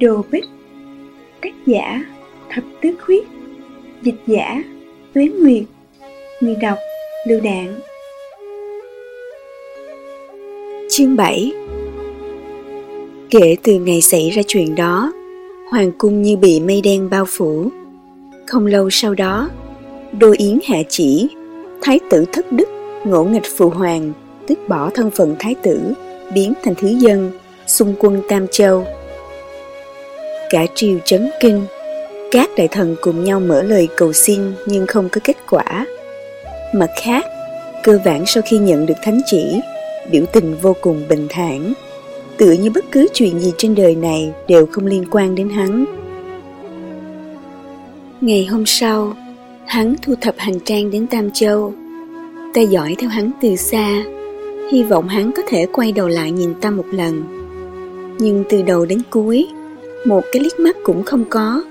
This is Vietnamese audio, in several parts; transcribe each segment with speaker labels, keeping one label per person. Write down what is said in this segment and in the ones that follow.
Speaker 1: Đồ Bích. Tác giả Thập Tứ Khuyết. Dịch giả Tuế Nguyệt. Người đọc Lưu Đạn. Chương 7 Kể từ ngày xảy ra chuyện đó, Hoàng cung như bị mây đen bao phủ. Không lâu sau đó, Đô Yến hạ chỉ, Thái tử thất đức, Ngỗ nghịch phụ hoàng, Tức bỏ thân phận thái tử, Biến thành thứ dân, Xung quân Tam Châu cả triều chấn kinh. Các đại thần cùng nhau mở lời cầu xin nhưng không có kết quả. Mặt khác, cơ bản sau khi nhận được thánh chỉ, biểu tình vô cùng bình thản. Tựa như bất cứ chuyện gì trên đời này đều không liên quan đến hắn. Ngày hôm sau, hắn thu thập hành trang đến tam châu. Ta dõi theo hắn từ xa, hy vọng hắn có thể quay đầu lại nhìn ta một lần. Nhưng từ đầu đến cuối một cái liếc mắt cũng không có,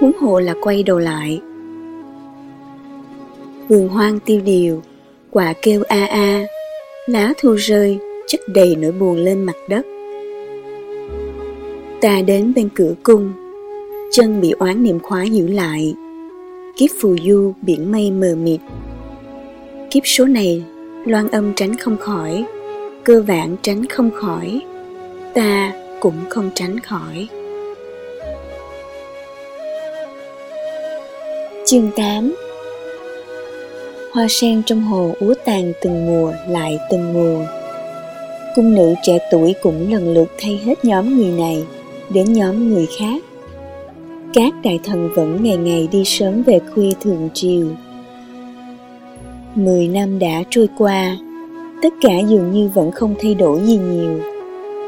Speaker 1: huống hồ là quay đầu lại. Vườn hoang tiêu điều, quả kêu a a, lá thu rơi, chất đầy nỗi buồn lên mặt đất. Ta đến bên cửa cung, chân bị oán niệm khóa giữ lại. Kiếp phù du, biển mây mờ mịt. Kiếp số này, loan âm tránh không khỏi, cơ vạn tránh không khỏi. Ta cũng không tránh khỏi. Chương 8 Hoa sen trong hồ úa tàn từng mùa lại từng mùa. Cung nữ trẻ tuổi cũng lần lượt thay hết nhóm người này đến nhóm người khác. Các đại thần vẫn ngày ngày đi sớm về khuya thường triều. Mười năm đã trôi qua, Tất cả dường như vẫn không thay đổi gì nhiều.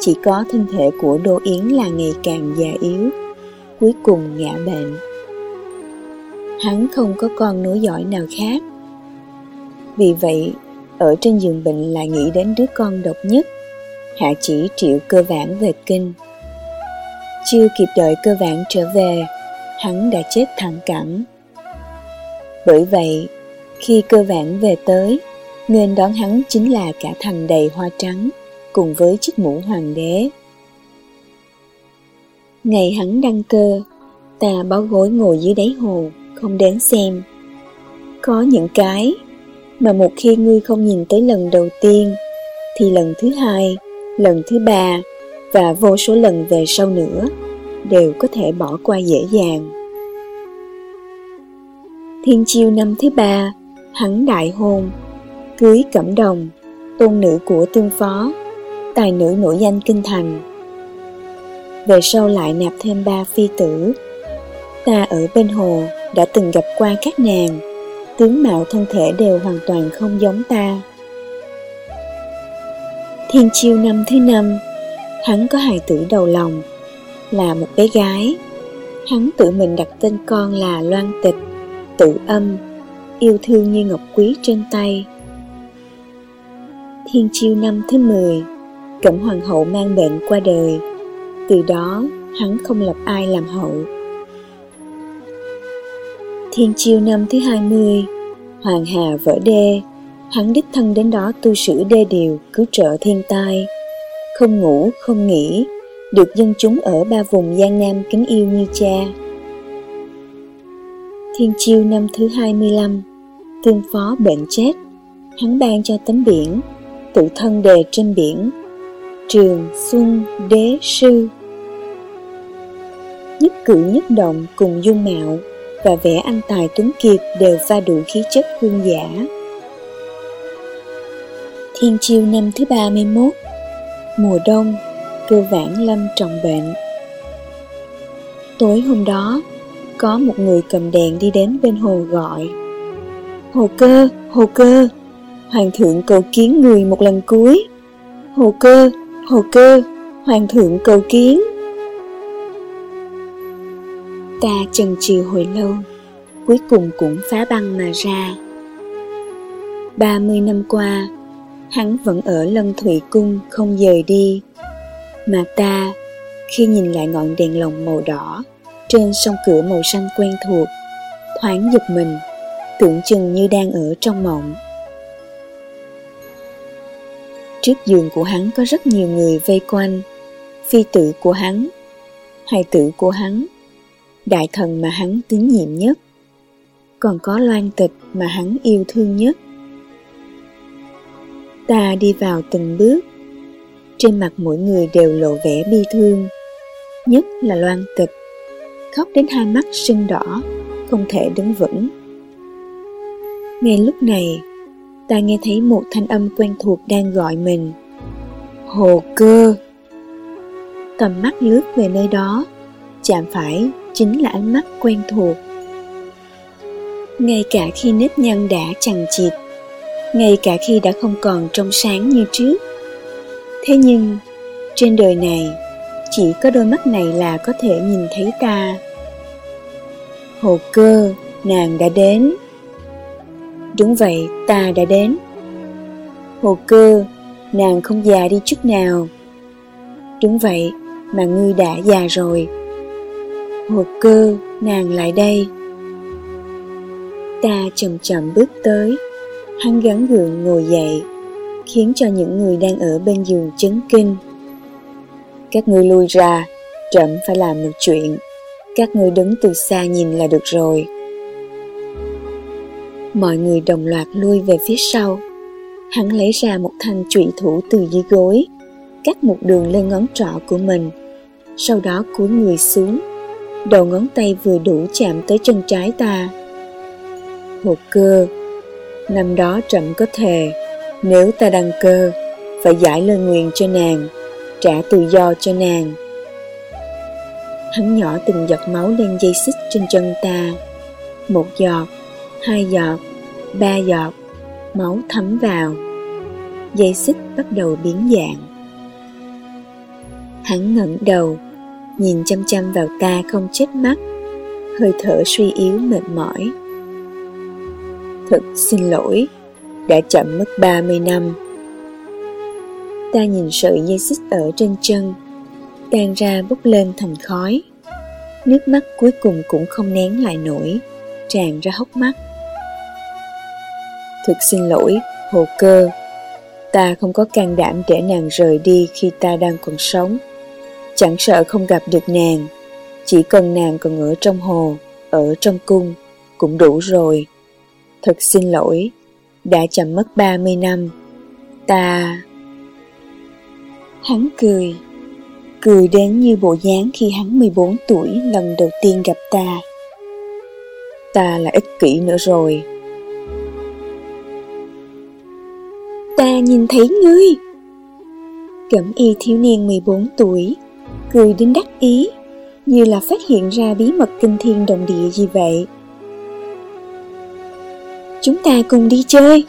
Speaker 1: Chỉ có thân thể của Đô Yến là ngày càng già yếu, Cuối cùng ngã bệnh hắn không có con nối dõi nào khác. Vì vậy, ở trên giường bệnh lại nghĩ đến đứa con độc nhất, hạ chỉ triệu cơ vãn về kinh. Chưa kịp đợi cơ vãn trở về, hắn đã chết thẳng cẳng. Bởi vậy, khi cơ vãn về tới, nên đón hắn chính là cả thành đầy hoa trắng, cùng với chiếc mũ hoàng đế. Ngày hắn đăng cơ, ta báo gối ngồi dưới đáy hồ, không đến xem. Có những cái mà một khi ngươi không nhìn tới lần đầu tiên, thì lần thứ hai, lần thứ ba và vô số lần về sau nữa đều có thể bỏ qua dễ dàng. Thiên chiêu năm thứ ba, hắn đại hôn, cưới cẩm đồng, tôn nữ của tương phó, tài nữ nổi danh kinh thành. Về sau lại nạp thêm ba phi tử. Ta ở bên hồ đã từng gặp qua các nàng, tướng mạo thân thể đều hoàn toàn không giống ta. Thiên chiêu năm thứ năm, hắn có hài tử đầu lòng, là một bé gái. Hắn tự mình đặt tên con là Loan Tịch, tự âm, yêu thương như ngọc quý trên tay. Thiên chiêu năm thứ mười, Cẩm Hoàng hậu mang bệnh qua đời, từ đó hắn không lập ai làm hậu. Thiên chiêu năm thứ 20, Hoàng Hà vỡ đê, hắn đích thân đến đó tu sửa đê điều, cứu trợ thiên tai. Không ngủ, không nghỉ, được dân chúng ở ba vùng Giang Nam kính yêu như cha. Thiên chiêu năm thứ 25, tương phó bệnh chết, hắn ban cho tấm biển, tự thân đề trên biển, trường, xuân, đế, sư. Nhất cử nhất động cùng dung mạo và vẻ anh tài tuấn kiệt đều pha đủ khí chất hương giả. Thiên chiêu năm thứ 31 Mùa đông, cơ vãn lâm trọng bệnh. Tối hôm đó, có một người cầm đèn đi đến bên hồ gọi Hồ cơ, hồ cơ, hoàng thượng cầu kiến người một lần cuối. Hồ cơ, hồ cơ, hoàng thượng cầu kiến. Ta chần chừ hồi lâu, cuối cùng cũng phá băng mà ra. ba mươi năm qua, hắn vẫn ở Lân Thủy Cung không rời đi. Mà ta, khi nhìn lại ngọn đèn lồng màu đỏ trên sông cửa màu xanh quen thuộc, thoáng giật mình, tưởng chừng như đang ở trong mộng. Trước giường của hắn có rất nhiều người vây quanh, phi tử của hắn hài tử của hắn, đại thần mà hắn tín nhiệm nhất, còn có loan tịch mà hắn yêu thương nhất. Ta đi vào từng bước, trên mặt mỗi người đều lộ vẻ bi thương, nhất là loan tịch, khóc đến hai mắt sưng đỏ, không thể đứng vững. Ngay lúc này, ta nghe thấy một thanh âm quen thuộc đang gọi mình. Hồ cơ! Tầm mắt lướt về nơi đó, chạm phải chính là ánh mắt quen thuộc. Ngay cả khi nếp nhăn đã chằng chịt, ngay cả khi đã không còn trong sáng như trước. Thế nhưng, trên đời này, chỉ có đôi mắt này là có thể nhìn thấy ta. Hồ cơ, nàng đã đến. Đúng vậy, ta đã đến. Hồ cơ, nàng không già đi chút nào. Đúng vậy, mà ngươi đã già rồi. Hồ cơ, nàng lại đây. Ta chậm chậm bước tới, hắn gắn gượng ngồi dậy, khiến cho những người đang ở bên giường chấn kinh. Các ngươi lui ra, trẫm phải làm một chuyện. Các ngươi đứng từ xa nhìn là được rồi. Mọi người đồng loạt lui về phía sau. Hắn lấy ra một thanh trụy thủ từ dưới gối, cắt một đường lên ngón trỏ của mình. Sau đó cúi người xuống, đầu ngón tay vừa đủ chạm tới chân trái ta. Một cơ, năm đó trẫm có thề, nếu ta đăng cơ, phải giải lời nguyện cho nàng, trả tự do cho nàng. Hắn nhỏ từng giọt máu lên dây xích trên chân ta. Một giọt, hai giọt, ba giọt, máu thấm vào. Dây xích bắt đầu biến dạng. Hắn ngẩng đầu, nhìn chăm chăm vào ta không chết mắt, hơi thở suy yếu mệt mỏi. Thật xin lỗi, đã chậm mất 30 năm. Ta nhìn sợi dây xích ở trên chân, tan ra bốc lên thành khói. Nước mắt cuối cùng cũng không nén lại nổi, tràn ra hốc mắt. Thực xin lỗi, hồ cơ. Ta không có can đảm để nàng rời đi khi ta đang còn sống. Chẳng sợ không gặp được nàng, chỉ cần nàng còn ở trong hồ, ở trong cung, cũng đủ rồi. Thật xin lỗi, đã chậm mất 30 năm. Ta... Hắn cười, cười đến như bộ dáng khi hắn 14 tuổi lần đầu tiên gặp ta. Ta là ích kỷ nữa rồi. Ta nhìn thấy ngươi. Cẩm y thiếu niên 14 tuổi, cười đến đắc ý, như là phát hiện ra bí mật kinh thiên động địa gì vậy. Chúng ta cùng đi chơi.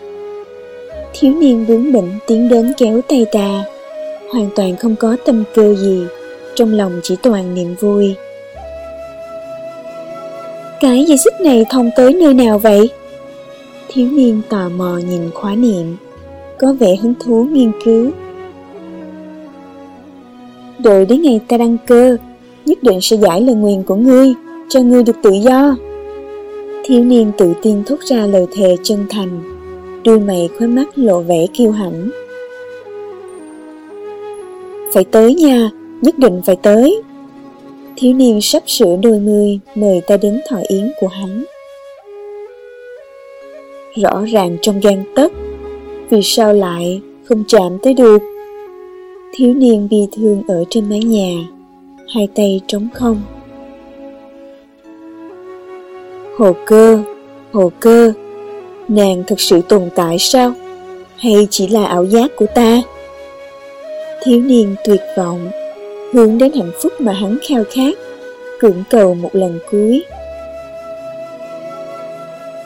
Speaker 1: Thiếu niên bướng bỉnh tiến đến kéo tay ta hoàn toàn không có tâm cơ gì, trong lòng chỉ toàn niềm vui. Cái dây xích này thông tới nơi nào vậy? Thiếu niên tò mò nhìn khóa niệm, có vẻ hứng thú nghiên cứu. Đợi đến ngày ta đăng cơ, nhất định sẽ giải lời nguyền của ngươi, cho ngươi được tự do. Thiếu niên tự tin thốt ra lời thề chân thành, đôi mày khói mắt lộ vẻ kiêu hãnh. Phải tới nha, nhất định phải tới. Thiếu niên sắp sửa đôi mươi mời ta đến thọ yến của hắn. Rõ ràng trong gan tấc, vì sao lại không chạm tới được? Thiếu niên bi thương ở trên mái nhà, hai tay trống không. Hồ cơ, hồ cơ, nàng thật sự tồn tại sao? Hay chỉ là ảo giác của ta? Thiếu niên tuyệt vọng, hướng đến hạnh phúc mà hắn khao khát, cưỡng cầu một lần cuối.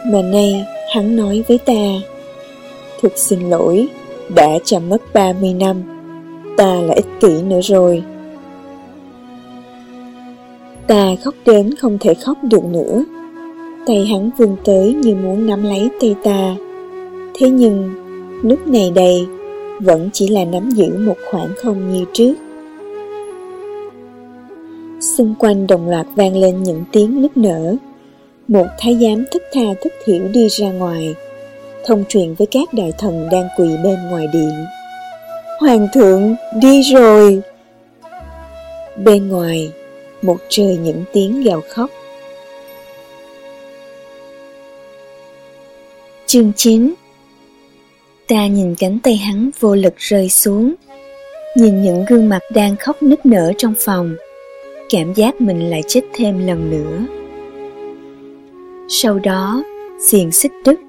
Speaker 1: Mà nay hắn nói với ta, Thực xin lỗi, đã chậm mất 30 năm, ta là ích kỷ nữa rồi. Ta khóc đến không thể khóc được nữa. Tay hắn vươn tới như muốn nắm lấy tay ta. Thế nhưng, lúc này đây, vẫn chỉ là nắm giữ một khoảng không như trước. Xung quanh đồng loạt vang lên những tiếng nức nở. Một thái giám thức tha thức thiểu đi ra ngoài, thông truyền với các đại thần đang quỳ bên ngoài điện. Hoàng thượng, đi rồi! Bên ngoài, một trời những tiếng gào khóc. Chương 9 Ta nhìn cánh tay hắn vô lực rơi xuống, nhìn những gương mặt đang khóc nức nở trong phòng, cảm giác mình lại chết thêm lần nữa. Sau đó, xiềng xích đứt,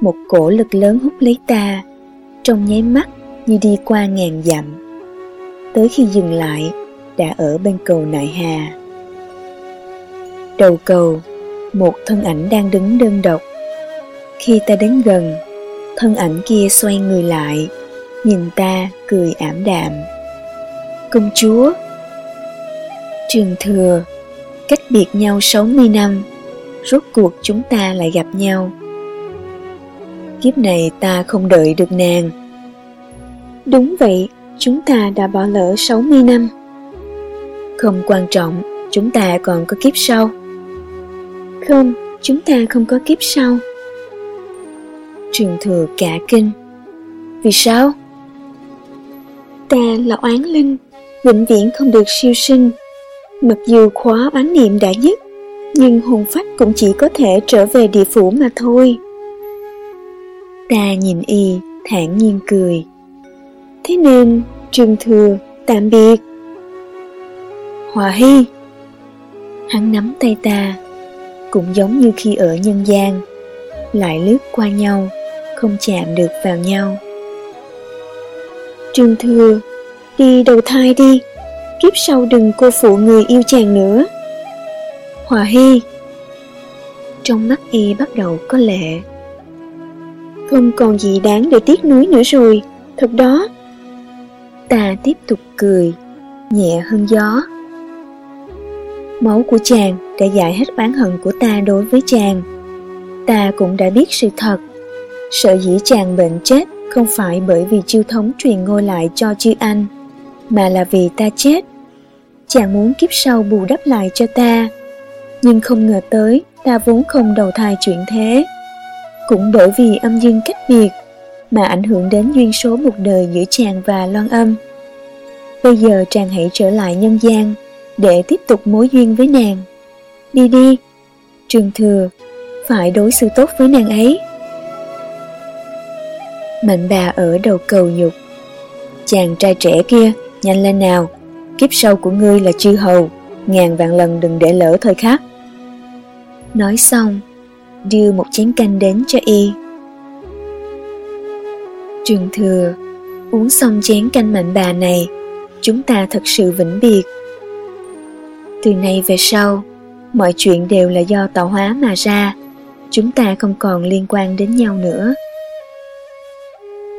Speaker 1: một cổ lực lớn hút lấy ta, trong nháy mắt như đi qua ngàn dặm. Tới khi dừng lại, đã ở bên cầu Nại Hà. Đầu cầu, một thân ảnh đang đứng đơn độc. Khi ta đến gần, thân ảnh kia xoay người lại, nhìn ta cười ảm đạm. Công chúa Trường thừa, cách biệt nhau 60 năm, rốt cuộc chúng ta lại gặp nhau. Kiếp này ta không đợi được nàng. Đúng vậy, chúng ta đã bỏ lỡ 60 năm. Không quan trọng, chúng ta còn có kiếp sau. Không, chúng ta không có kiếp sau. Trường thừa cả kinh. Vì sao? Ta là oán linh, vĩnh viễn không được siêu sinh. Mặc dù khóa oán niệm đã dứt, nhưng hồn phách cũng chỉ có thể trở về địa phủ mà thôi. Ta nhìn y, thản nhiên cười. Thế nên, trường thừa, tạm biệt. Hòa Hy Hắn nắm tay ta Cũng giống như khi ở nhân gian Lại lướt qua nhau Không chạm được vào nhau. Trương Thừa Đi đầu thai đi Kiếp sau đừng cô phụ người yêu chàng nữa. Hòa Hy Trong mắt y bắt đầu có lệ. Không còn gì đáng để tiếc nuối nữa rồi Thật đó. Ta tiếp tục cười Nhẹ hơn gió Máu của chàng đã giải hết oán hận của ta đối với chàng. Ta cũng đã biết sự thật. Sợ dĩ chàng bệnh chết không phải bởi vì chiêu thống truyền ngôi lại cho chư anh, mà là vì ta chết. Chàng muốn kiếp sau bù đắp lại cho ta, nhưng không ngờ tới ta vốn không đầu thai chuyện thế. Cũng bởi vì âm dương cách biệt mà ảnh hưởng đến duyên số một đời giữa chàng và loan âm. Bây giờ chàng hãy trở lại nhân gian, để tiếp tục mối duyên với nàng. Đi đi, Trường Thừa, phải đối xử tốt với nàng ấy. Mạnh bà ở đầu cầu nhục. Chàng trai trẻ kia, nhanh lên nào, kiếp sau của ngươi là chư hầu, ngàn vạn lần đừng để lỡ thời khắc. Nói xong, đưa một chén canh đến cho y. Trường Thừa, uống xong chén canh mạnh bà này, chúng ta thật sự vĩnh biệt. Từ nay về sau, mọi chuyện đều là do tạo hóa mà ra, chúng ta không còn liên quan đến nhau nữa.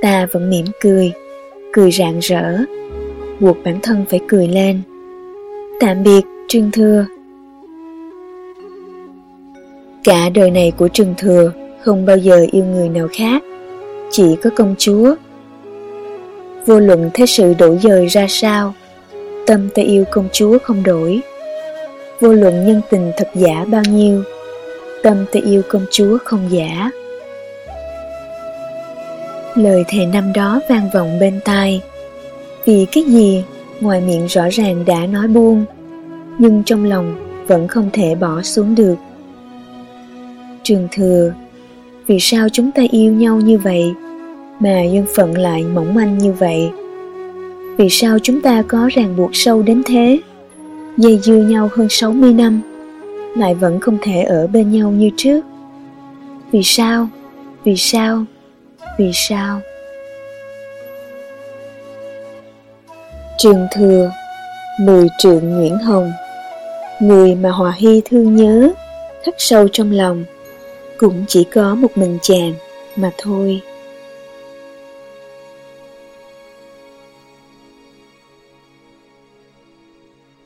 Speaker 1: Ta vẫn mỉm cười, cười rạng rỡ, buộc bản thân phải cười lên. Tạm biệt, Trương Thừa. Cả đời này của Trương Thừa không bao giờ yêu người nào khác, chỉ có công chúa. Vô luận thế sự đổi dời ra sao, tâm ta yêu công chúa không đổi. Vô luận nhân tình thật giả bao nhiêu tâm ta yêu công chúa không giả. Lời thề năm đó vang vọng bên tai. Vì cái gì ngoài miệng rõ ràng đã nói buông nhưng trong lòng vẫn không thể bỏ xuống được. Trường thừa vì sao chúng ta yêu nhau như vậy mà duyên phận lại mỏng manh như vậy vì sao chúng ta có ràng buộc sâu đến thế dây dưa nhau hơn 60 năm, lại vẫn không thể ở bên nhau như trước. Vì sao? Vì sao? Vì sao? Trường Thừa Mười trượng Nguyễn Hồng Người mà Hòa Hy thương nhớ Khắc sâu trong lòng cũng chỉ có một mình chàng mà thôi.